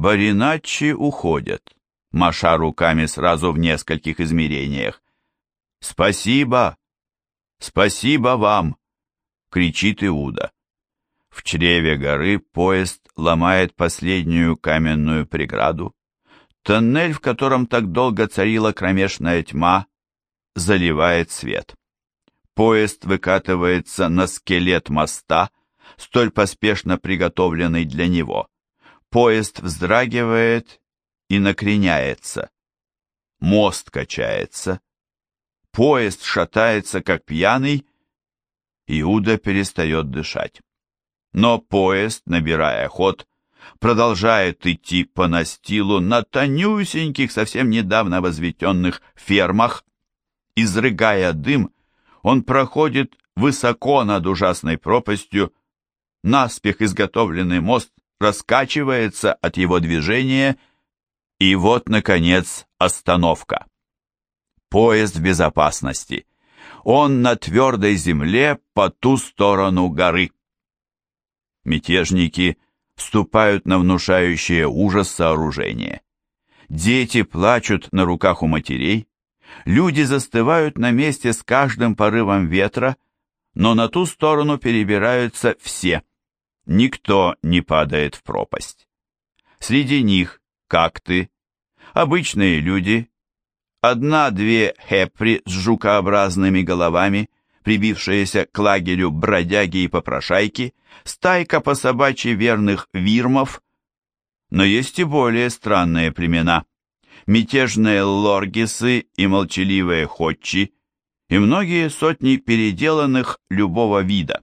Бариначи уходят, маша руками сразу в нескольких измерениях. «Спасибо! Спасибо вам!» — кричит Иуда. В чреве горы поезд ломает последнюю каменную преграду. Тоннель, в котором так долго царила кромешная тьма, заливает свет. Поезд выкатывается на скелет моста, столь поспешно приготовленный для него. Поезд вздрагивает и накреняется. Мост качается. Поезд шатается, как пьяный. Иуда перестает дышать. Но поезд, набирая ход, продолжает идти по настилу на тонюсеньких, совсем недавно возведенных фермах. Изрыгая дым, он проходит высоко над ужасной пропастью, наспех изготовленный мост раскачивается от его движения, и вот, наконец, остановка. Поезд в безопасности. Он на твердой земле по ту сторону горы. Мятежники вступают на внушающее ужас сооружение. Дети плачут на руках у матерей, люди застывают на месте с каждым порывом ветра, но на ту сторону перебираются все. Никто не падает в пропасть. Среди них, как ты, обычные люди, одна-две хепри с жукообразными головами, прибившиеся к лагерю бродяги и попрошайки, стайка по собачьи верных вирмов, но есть и более странные племена. Мятежные лоргисы и молчаливые ходчи, и многие сотни переделанных любого вида.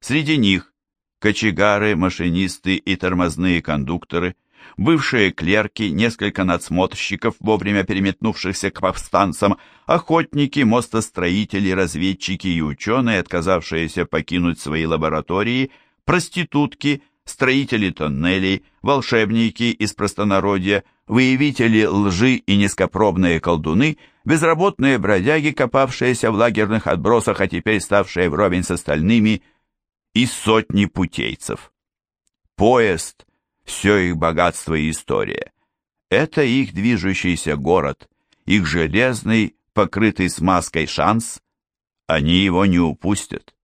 Среди них кочегары, машинисты и тормозные кондукторы – бывшие клерки, несколько надсмотрщиков, вовремя переметнувшихся к повстанцам, охотники, мостостроители, разведчики и ученые, отказавшиеся покинуть свои лаборатории, проститутки, строители тоннелей, волшебники из простонародья, выявители лжи и низкопробные колдуны, безработные бродяги, копавшиеся в лагерных отбросах, а теперь ставшие вровень с остальными, и сотни путейцев. Поезд все их богатство и история. Это их движущийся город, их железный, покрытый смазкой шанс. Они его не упустят.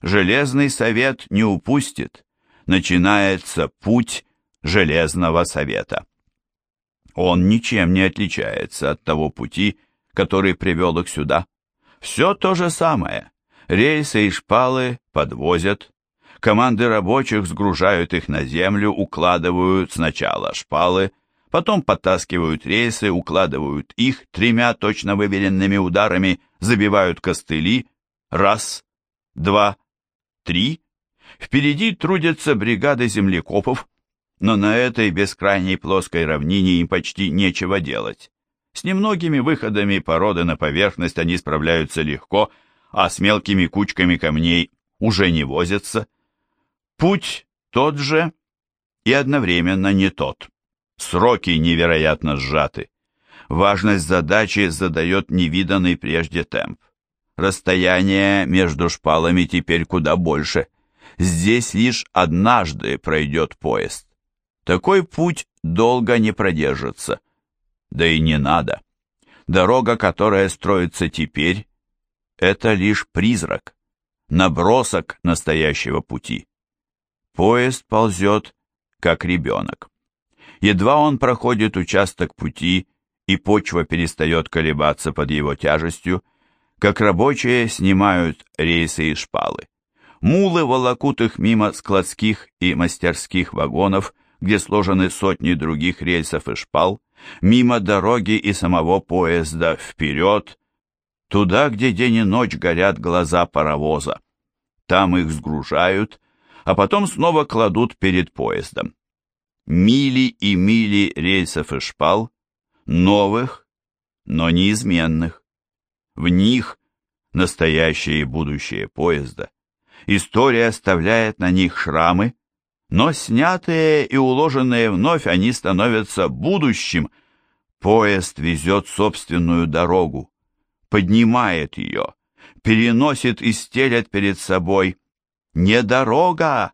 Железный совет не упустит. Начинается путь Железного совета. Он ничем не отличается от того пути, который привел их сюда. Все то же самое. Рельсы и шпалы подвозят, Команды рабочих сгружают их на землю, укладывают сначала шпалы, потом подтаскивают рельсы, укладывают их тремя точно выверенными ударами, забивают костыли. Раз, два, три. Впереди трудятся бригады землекопов, но на этой бескрайней плоской равнине им почти нечего делать. С немногими выходами породы на поверхность они справляются легко, а с мелкими кучками камней уже не возятся. Путь тот же и одновременно не тот. Сроки невероятно сжаты. Важность задачи задает невиданный прежде темп. Расстояние между шпалами теперь куда больше. Здесь лишь однажды пройдет поезд. Такой путь долго не продержится. Да и не надо. Дорога, которая строится теперь, это лишь призрак, набросок настоящего пути. Поезд ползет, как ребенок. Едва он проходит участок пути, и почва перестает колебаться под его тяжестью, как рабочие снимают рейсы и шпалы. Мулы волокут их мимо складских и мастерских вагонов, где сложены сотни других рельсов и шпал, мимо дороги и самого поезда вперед, туда, где день и ночь горят глаза паровоза. Там их сгружают, а потом снова кладут перед поездом. Мили и мили рельсов и шпал, новых, но неизменных. В них настоящее и будущее поезда. История оставляет на них шрамы, но снятые и уложенные вновь они становятся будущим. Поезд везет собственную дорогу, поднимает ее, переносит и стелет перед собой не дорога,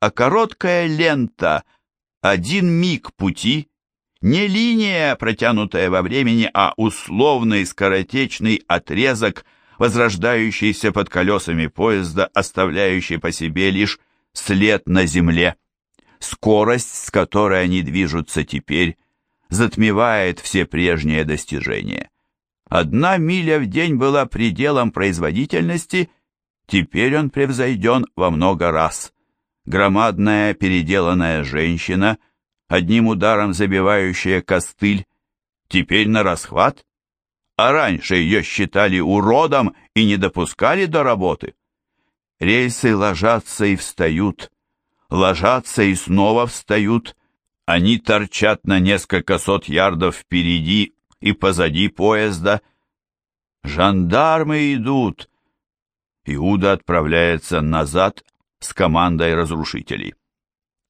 а короткая лента, один миг пути, не линия, протянутая во времени, а условный скоротечный отрезок, возрождающийся под колесами поезда, оставляющий по себе лишь след на земле. Скорость, с которой они движутся теперь, затмевает все прежние достижения. Одна миля в день была пределом производительности, теперь он превзойден во много раз. Громадная переделанная женщина, одним ударом забивающая костыль, теперь на расхват, а раньше ее считали уродом и не допускали до работы. Рельсы ложатся и встают, ложатся и снова встают, они торчат на несколько сот ярдов впереди и позади поезда. Жандармы идут. Иуда отправляется назад с командой разрушителей.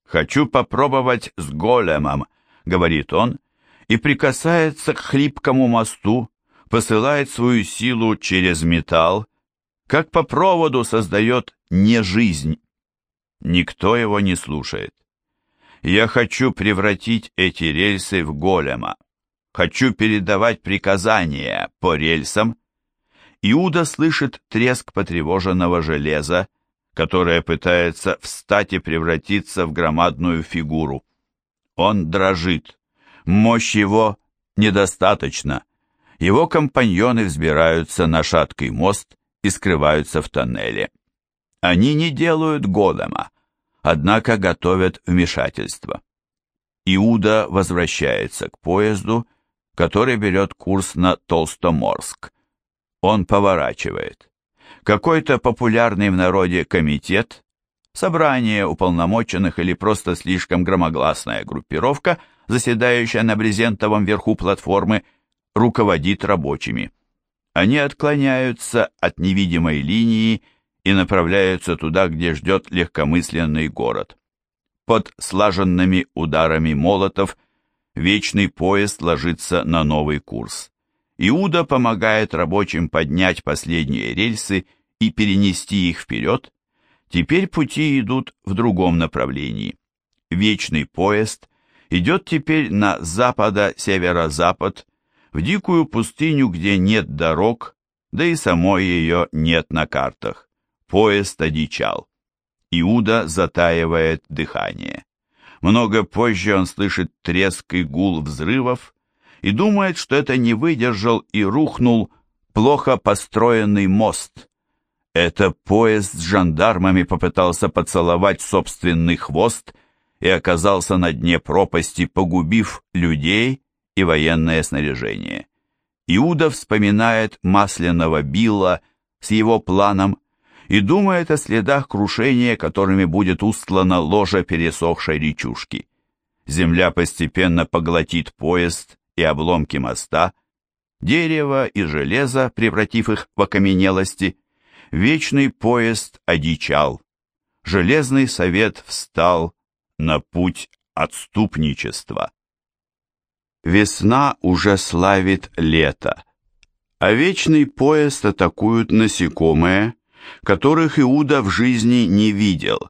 «Хочу попробовать с големом», — говорит он, и прикасается к хлипкому мосту, посылает свою силу через металл, как по проводу создает не жизнь. Никто его не слушает. Я хочу превратить эти рельсы в голема. Хочу передавать приказания по рельсам. Иуда слышит треск потревоженного железа, которое пытается встать и превратиться в громадную фигуру. Он дрожит. Мощь его недостаточно. Его компаньоны взбираются на шаткий мост и скрываются в тоннеле. Они не делают голема однако готовят вмешательство. Иуда возвращается к поезду, который берет курс на Толстоморск. Он поворачивает. Какой-то популярный в народе комитет, собрание уполномоченных или просто слишком громогласная группировка, заседающая на брезентовом верху платформы, руководит рабочими. Они отклоняются от невидимой линии и направляются туда, где ждет легкомысленный город. Под слаженными ударами молотов вечный поезд ложится на новый курс. Иуда помогает рабочим поднять последние рельсы и перенести их вперед. Теперь пути идут в другом направлении. Вечный поезд идет теперь на запада-северо-запад, в дикую пустыню, где нет дорог, да и самой ее нет на картах. Поезд одичал. Иуда затаивает дыхание. Много позже он слышит треск и гул взрывов и думает, что это не выдержал и рухнул плохо построенный мост. Это поезд с жандармами попытался поцеловать собственный хвост и оказался на дне пропасти, погубив людей и военное снаряжение. Иуда вспоминает масляного Билла с его планом и думает о следах крушения, которыми будет устлана ложа пересохшей речушки. Земля постепенно поглотит поезд и обломки моста, дерево и железо, превратив их в окаменелости. Вечный поезд одичал. Железный совет встал на путь отступничества. Весна уже славит лето, а вечный поезд атакуют насекомые, которых Иуда в жизни не видел.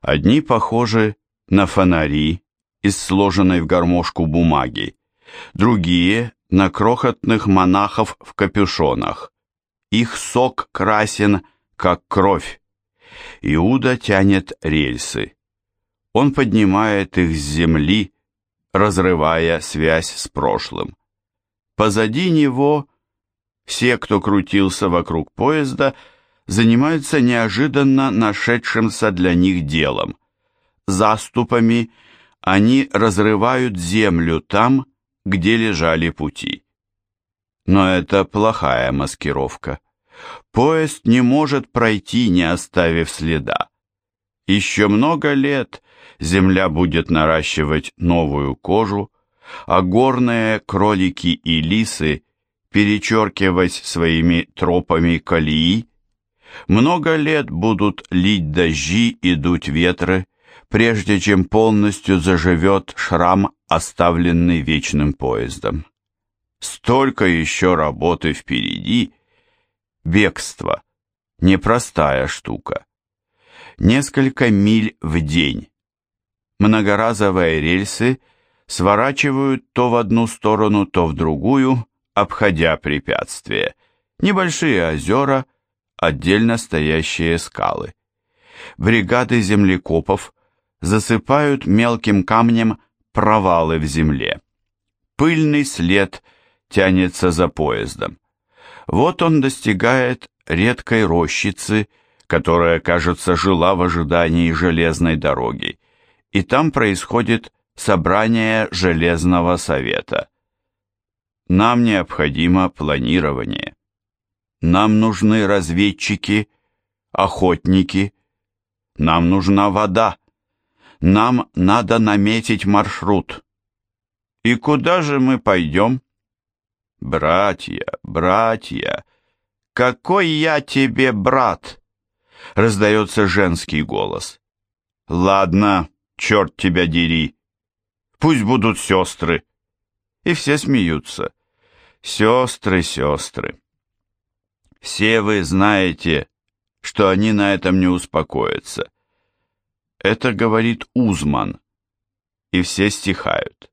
Одни похожи на фонари из сложенной в гармошку бумаги, другие — на крохотных монахов в капюшонах. Их сок красен, как кровь. Иуда тянет рельсы. Он поднимает их с земли, разрывая связь с прошлым. Позади него все, кто крутился вокруг поезда, — занимаются неожиданно нашедшимся для них делом. Заступами они разрывают землю там, где лежали пути. Но это плохая маскировка. Поезд не может пройти, не оставив следа. Еще много лет земля будет наращивать новую кожу, а горные кролики и лисы перечеркивать своими тропами колеи, много лет будут лить дожди и дуть ветры, прежде чем полностью заживет шрам, оставленный вечным поездом. Столько еще работы впереди. Бегство. Непростая штука. Несколько миль в день. Многоразовые рельсы сворачивают то в одну сторону, то в другую, обходя препятствия. Небольшие озера, отдельно стоящие скалы. Бригады землекопов засыпают мелким камнем провалы в земле. Пыльный след тянется за поездом. Вот он достигает редкой рощицы, которая, кажется, жила в ожидании железной дороги, и там происходит собрание Железного Совета. Нам необходимо планирование. Нам нужны разведчики, охотники, нам нужна вода. Нам надо наметить маршрут. И куда же мы пойдем? Братья, братья, какой я тебе брат? Раздается женский голос. Ладно, черт тебя дери. Пусть будут сестры. И все смеются. Сестры, сестры. Все вы знаете, что они на этом не успокоятся. Это говорит Узман, и все стихают.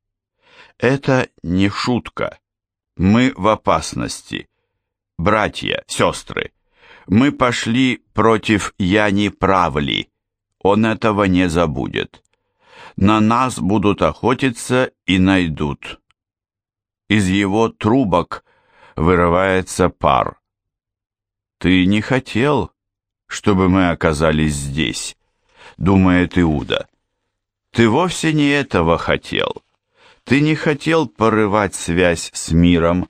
Это не шутка. Мы в опасности. Братья, сестры, мы пошли против Яни Правли. Он этого не забудет. На нас будут охотиться и найдут. Из его трубок вырывается пар. Ты не хотел, чтобы мы оказались здесь, думает Иуда. Ты вовсе не этого хотел. Ты не хотел порывать связь с миром.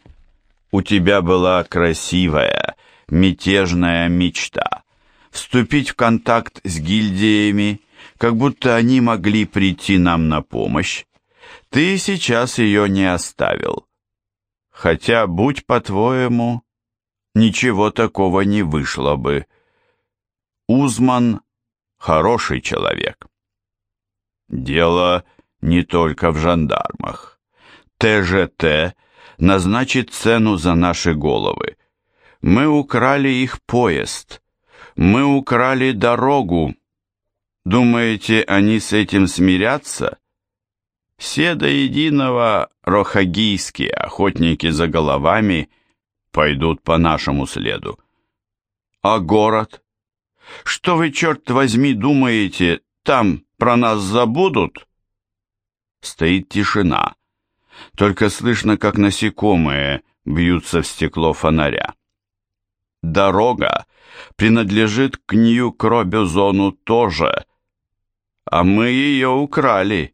У тебя была красивая, мятежная мечта. Вступить в контакт с гильдиями, как будто они могли прийти нам на помощь. Ты сейчас ее не оставил. Хотя, будь по-твоему, ничего такого не вышло бы. Узман – хороший человек. Дело не только в жандармах. ТЖТ назначит цену за наши головы. Мы украли их поезд. Мы украли дорогу. Думаете, они с этим смирятся? Все до единого рохагийские охотники за головами пойдут по нашему следу. А город? Что вы, черт возьми, думаете, там про нас забудут? Стоит тишина. Только слышно, как насекомые бьются в стекло фонаря. Дорога принадлежит к Нью-Кробюзону тоже, а мы ее украли.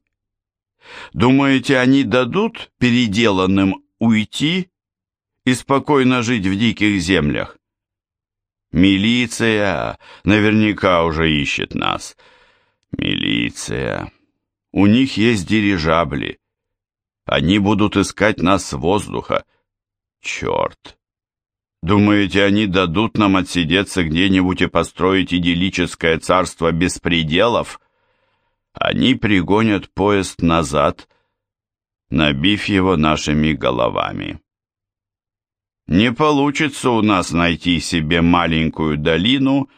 Думаете, они дадут переделанным уйти и спокойно жить в диких землях? Милиция наверняка уже ищет нас. Милиция. У них есть дирижабли. Они будут искать нас с воздуха. Черт. Думаете, они дадут нам отсидеться где-нибудь и построить идиллическое царство без пределов? Они пригонят поезд назад, набив его нашими головами. Не получится у нас найти себе маленькую долину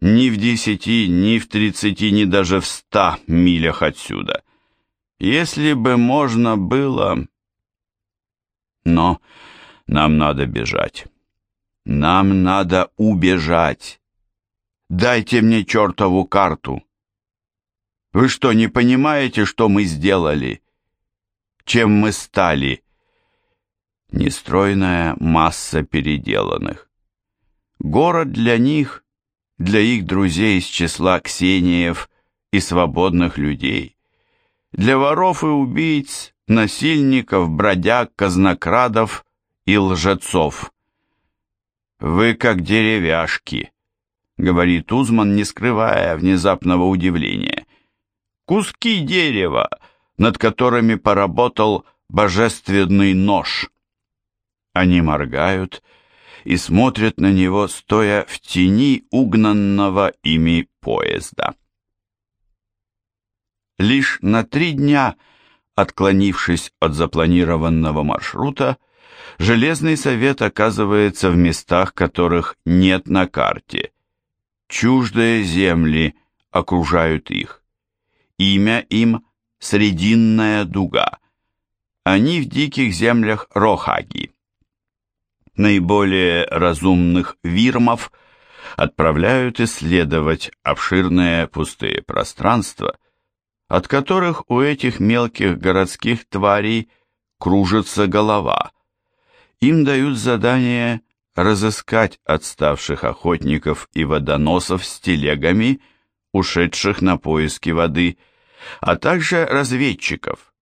ни в десяти, ни в тридцати, ни даже в ста милях отсюда. Если бы можно было... Но нам надо бежать. Нам надо убежать. Дайте мне чертову карту. Вы что, не понимаете, что мы сделали? Чем мы стали? Нестройная масса переделанных. Город для них, для их друзей из числа ксениев и свободных людей, для воров и убийц, насильников, бродяг, казнокрадов и лжецов. «Вы как деревяшки», — говорит Узман, не скрывая внезапного удивления. «Куски дерева, над которыми поработал божественный нож». Они моргают и смотрят на него, стоя в тени угнанного ими поезда. Лишь на три дня, отклонившись от запланированного маршрута, Железный совет оказывается в местах, которых нет на карте. Чуждые земли окружают их. Имя им – Срединная дуга. Они в диких землях Рохаги. Наиболее разумных вирмов отправляют исследовать обширные пустые пространства, от которых у этих мелких городских тварей кружится голова. Им дают задание разыскать отставших охотников и водоносов с телегами, ушедших на поиски воды, а также разведчиков.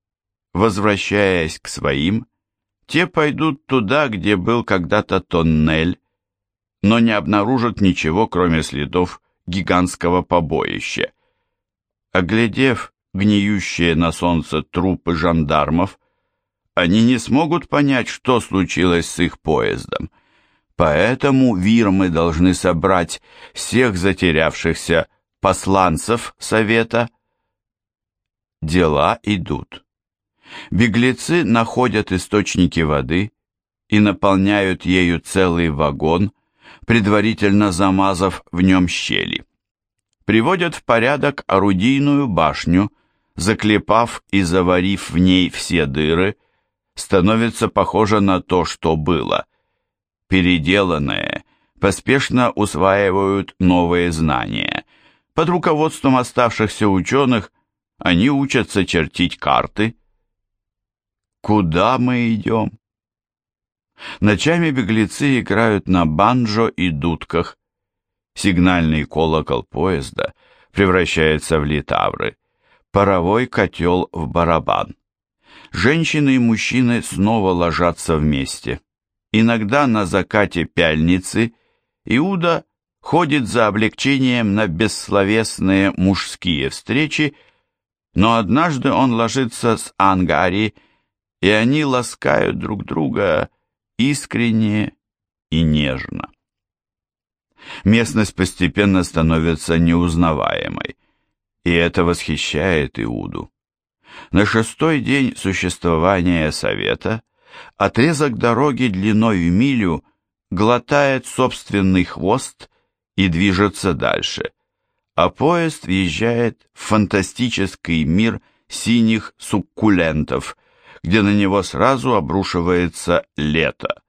Возвращаясь к своим, те пойдут туда, где был когда-то тоннель, но не обнаружат ничего, кроме следов гигантского побоища. Оглядев гниющие на солнце трупы жандармов, они не смогут понять, что случилось с их поездом. Поэтому вирмы должны собрать всех затерявшихся посланцев Совета. Дела идут. Беглецы находят источники воды и наполняют ею целый вагон, предварительно замазав в нем щели. Приводят в порядок орудийную башню, заклепав и заварив в ней все дыры, становится похоже на то, что было. Переделанное поспешно усваивают новые знания. Под руководством оставшихся ученых они учатся чертить карты. Куда мы идем? Ночами беглецы играют на банджо и дудках. Сигнальный колокол поезда превращается в литавры, паровой котел в барабан. Женщины и мужчины снова ложатся вместе. Иногда на закате пяльницы Иуда ходит за облегчением на бессловесные мужские встречи, но однажды он ложится с Ангари, и они ласкают друг друга искренне и нежно. Местность постепенно становится неузнаваемой, и это восхищает Иуду. На шестой день существования Совета отрезок дороги длиной в милю глотает собственный хвост и движется дальше, а поезд въезжает в фантастический мир синих суккулентов, где на него сразу обрушивается лето.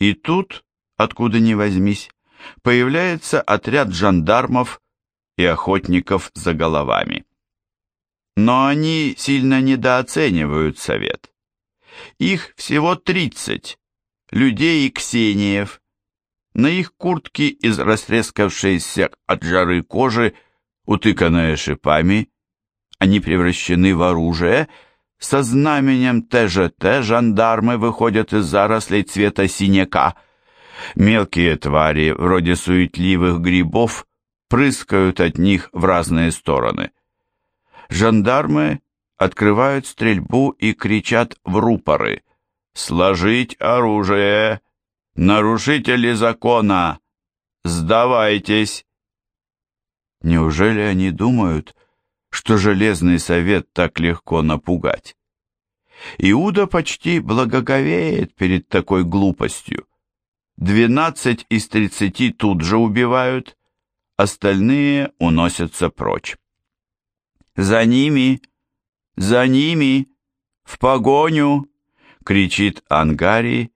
И тут, откуда ни возьмись, появляется отряд жандармов и охотников за головами. Но они сильно недооценивают совет. Их всего 30, людей и ксениев. На их куртки из растрескавшейся от жары кожи, утыканные шипами, они превращены в оружие, со знаменем ТЖТ жандармы выходят из зарослей цвета синяка. Мелкие твари, вроде суетливых грибов, прыскают от них в разные стороны. Жандармы открывают стрельбу и кричат в рупоры «Сложить оружие! Нарушители закона! Сдавайтесь!» Неужели они думают, что Железный Совет так легко напугать? Иуда почти благоговеет перед такой глупостью. Двенадцать из тридцати тут же убивают, остальные уносятся прочь. «За ними! За ними! В погоню!» — кричит Ангари,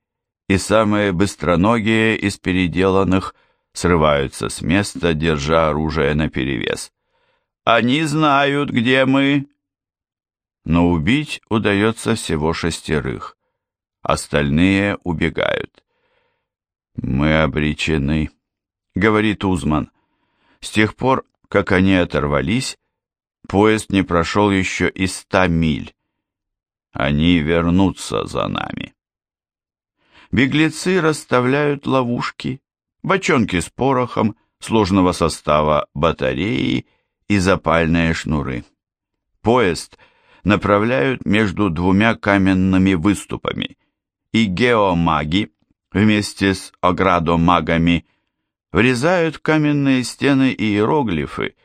и самые быстроногие из переделанных срываются с места, держа оружие наперевес. «Они знают, где мы!» Но убить удается всего шестерых. Остальные убегают. «Мы обречены», — говорит Узман. С тех пор, как они оторвались, Поезд не прошел еще и ста миль. Они вернутся за нами. Беглецы расставляют ловушки, бочонки с порохом, сложного состава батареи и запальные шнуры. Поезд направляют между двумя каменными выступами, и геомаги вместе с оградомагами врезают каменные стены иероглифы,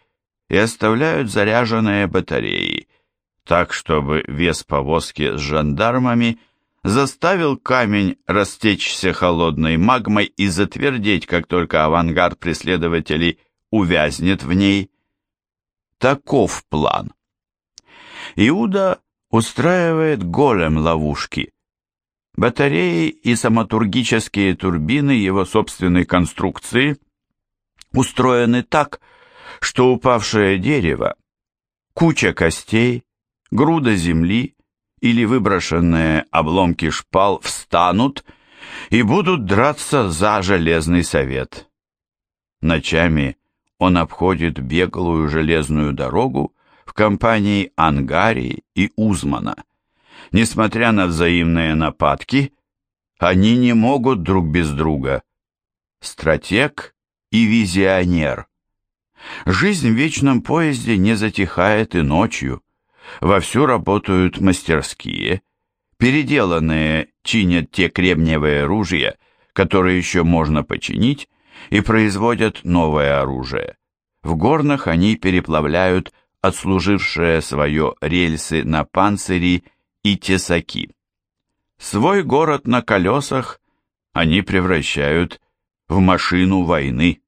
и оставляют заряженные батареи, так чтобы вес повозки с жандармами заставил камень растечься холодной магмой и затвердеть, как только авангард преследователей увязнет в ней. Таков план. Иуда устраивает голем ловушки. Батареи и самотургические турбины его собственной конструкции устроены так, что упавшее дерево, куча костей, груда земли или выброшенные обломки шпал встанут и будут драться за железный совет. Ночами он обходит беглую железную дорогу в компании Ангари и Узмана. Несмотря на взаимные нападки, они не могут друг без друга. Стратег и визионер. Жизнь в вечном поезде не затихает и ночью. Вовсю работают мастерские. Переделанные чинят те кремниевые ружья, которые еще можно починить, и производят новое оружие. В горнах они переплавляют отслужившие свое рельсы на панцири и тесаки. Свой город на колесах они превращают в машину войны.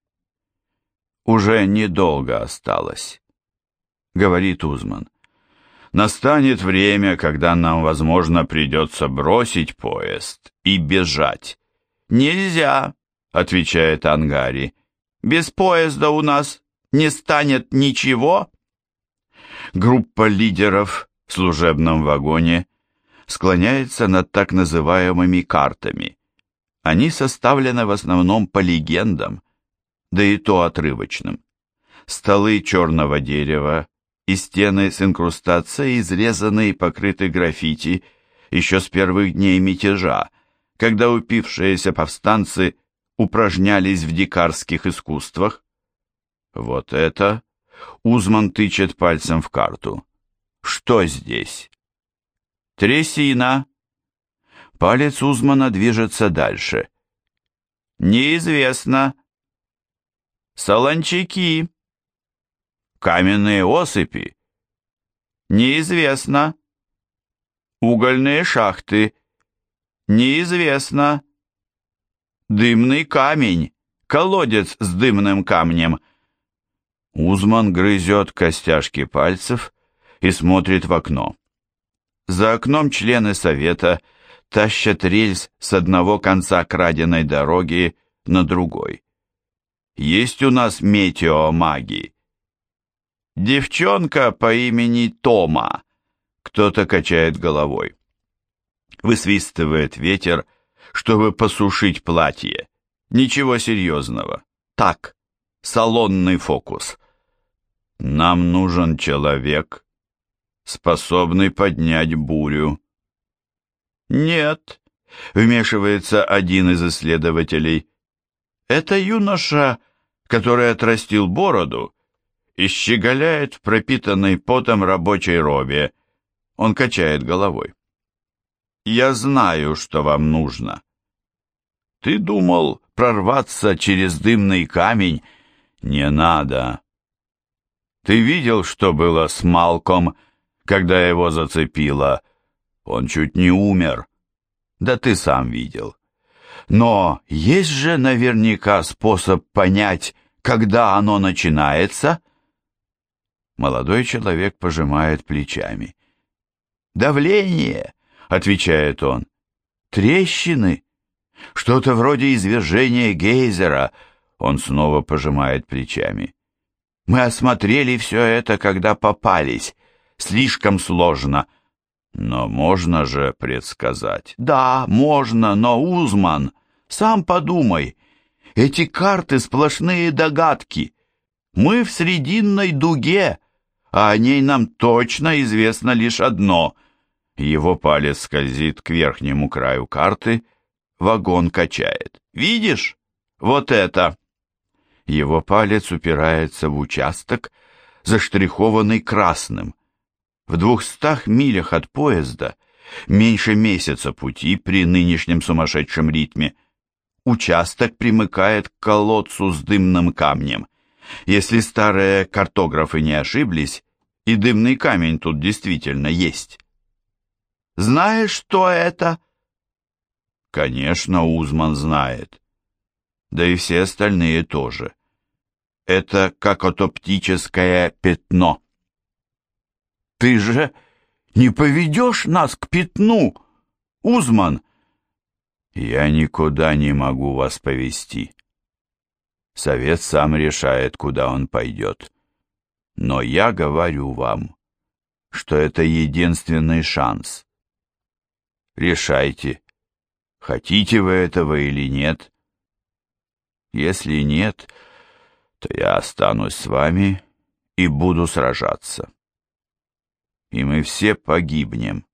«Уже недолго осталось», — говорит Узман. «Настанет время, когда нам, возможно, придется бросить поезд и бежать». «Нельзя», — отвечает Ангари. «Без поезда у нас не станет ничего?» Группа лидеров в служебном вагоне склоняется над так называемыми картами. Они составлены в основном по легендам, да и то отрывочным. Столы черного дерева и стены с инкрустацией изрезаны и покрыты граффити еще с первых дней мятежа, когда упившиеся повстанцы упражнялись в дикарских искусствах. Вот это Узман тычет пальцем в карту. Что здесь? Трясина. Палец Узмана движется дальше. Неизвестно. Солончаки. Каменные осыпи. Неизвестно. Угольные шахты. Неизвестно. Дымный камень. Колодец с дымным камнем. Узман грызет костяшки пальцев и смотрит в окно. За окном члены совета тащат рельс с одного конца краденой дороги на другой. Есть у нас метеомаги. Девчонка по имени Тома. Кто-то качает головой. Высвистывает ветер, чтобы посушить платье. Ничего серьезного. Так, салонный фокус. Нам нужен человек, способный поднять бурю. Нет, вмешивается один из исследователей. Это юноша, который отрастил бороду и щеголяет в пропитанной потом рабочей робе. Он качает головой. Я знаю, что вам нужно. Ты думал прорваться через дымный камень? Не надо. Ты видел, что было с Малком, когда его зацепило? Он чуть не умер. Да ты сам видел. Но есть же наверняка способ понять, когда оно начинается? Молодой человек пожимает плечами. «Давление», — отвечает он. «Трещины? Что-то вроде извержения гейзера». Он снова пожимает плечами. Мы осмотрели все это, когда попались. Слишком сложно. Но можно же предсказать. Да, можно, но, Узман, сам подумай. Эти карты сплошные догадки. Мы в срединной дуге, а о ней нам точно известно лишь одно. Его палец скользит к верхнему краю карты, вагон качает. Видишь? Вот это. Его палец упирается в участок, заштрихованный красным. В двухстах милях от поезда, меньше месяца пути при нынешнем сумасшедшем ритме, участок примыкает к колодцу с дымным камнем. Если старые картографы не ошиблись, и дымный камень тут действительно есть. Знаешь, что это? Конечно, Узман знает. Да и все остальные тоже это как оптическое пятно. Ты же Не поведешь нас к пятну, Узман? Я никуда не могу вас повести. Совет сам решает, куда он пойдет. Но я говорю вам, что это единственный шанс. Решайте, хотите вы этого или нет. Если нет, то я останусь с вами и буду сражаться. И мы все погибнем.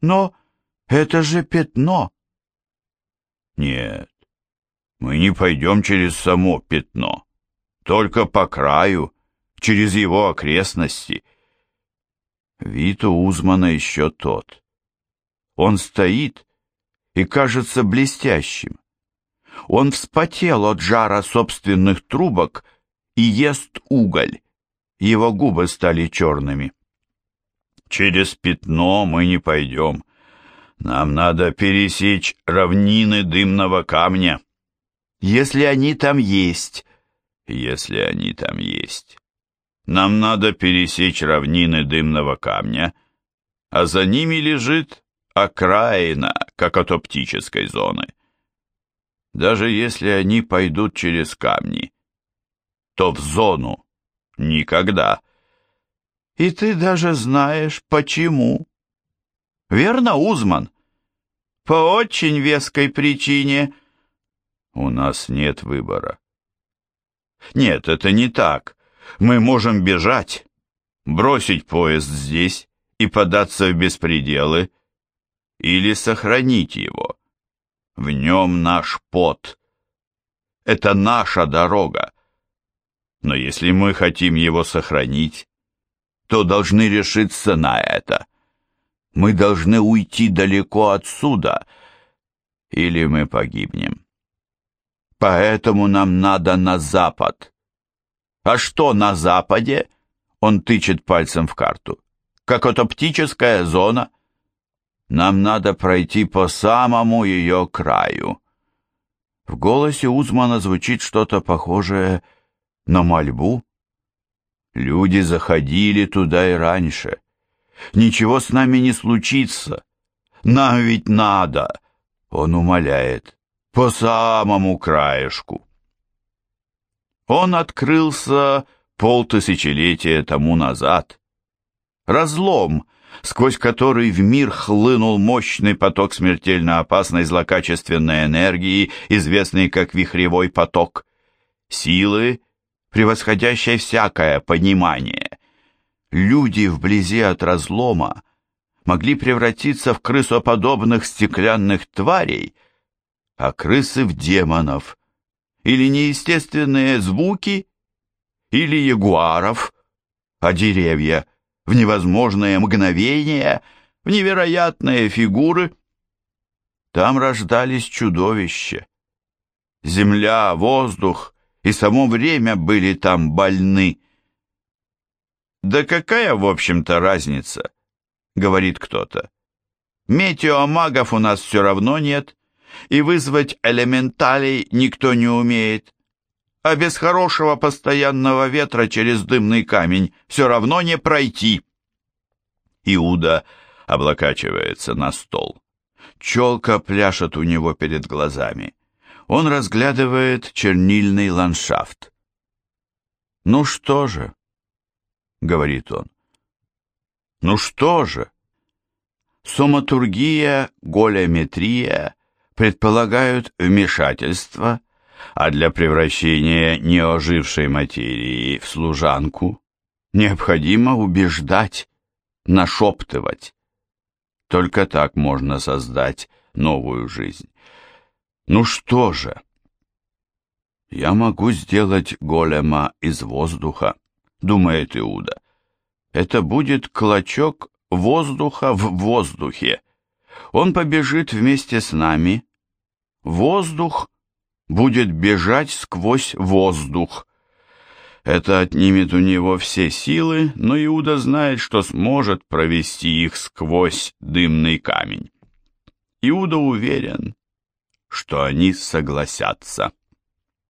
Но это же пятно. Нет, мы не пойдем через само пятно, только по краю, через его окрестности. Вид у Узмана еще тот. Он стоит и кажется блестящим. Он вспотел от жара собственных трубок и ест уголь. Его губы стали черными. Через пятно мы не пойдем. Нам надо пересечь равнины дымного камня. Если они там есть. Если они там есть. Нам надо пересечь равнины дымного камня, а за ними лежит окраина, как от оптической зоны. Даже если они пойдут через камни, то в зону никогда. И ты даже знаешь, почему. Верно, Узман? По очень веской причине. У нас нет выбора. Нет, это не так. Мы можем бежать, бросить поезд здесь и податься в беспределы, или сохранить его. В нем наш пот. Это наша дорога. Но если мы хотим его сохранить, то должны решиться на это. Мы должны уйти далеко отсюда, или мы погибнем. Поэтому нам надо на запад. А что на западе? Он тычет пальцем в карту. Как оптическая зона. Нам надо пройти по самому ее краю. В голосе Узмана звучит что-то похожее на мольбу. Люди заходили туда и раньше. Ничего с нами не случится. Нам ведь надо, он умоляет, по самому краешку. Он открылся полтысячелетия тому назад. Разлом, сквозь который в мир хлынул мощный поток смертельно опасной злокачественной энергии, известный как вихревой поток. Силы, превосходящей всякое понимание. Люди вблизи от разлома могли превратиться в крысоподобных стеклянных тварей, а крысы в демонов, или неестественные звуки, или ягуаров, а деревья в невозможные мгновения, в невероятные фигуры. Там рождались чудовища. Земля, воздух и само время были там больны. «Да какая, в общем-то, разница?» — говорит кто-то. «Метеомагов у нас все равно нет, и вызвать элементалей никто не умеет. А без хорошего постоянного ветра через дымный камень все равно не пройти». Иуда облокачивается на стол. Челка пляшет у него перед глазами. Он разглядывает чернильный ландшафт. «Ну что же?» — говорит он. «Ну что же?» Соматургия, голеометрия предполагают вмешательство, а для превращения неожившей материи в служанку необходимо убеждать, нашептывать. Только так можно создать новую жизнь. Ну что же? Я могу сделать голема из воздуха, думает Иуда. Это будет клочок воздуха в воздухе. Он побежит вместе с нами. Воздух будет бежать сквозь воздух. Это отнимет у него все силы, но Иуда знает, что сможет провести их сквозь дымный камень. Иуда уверен, что они согласятся.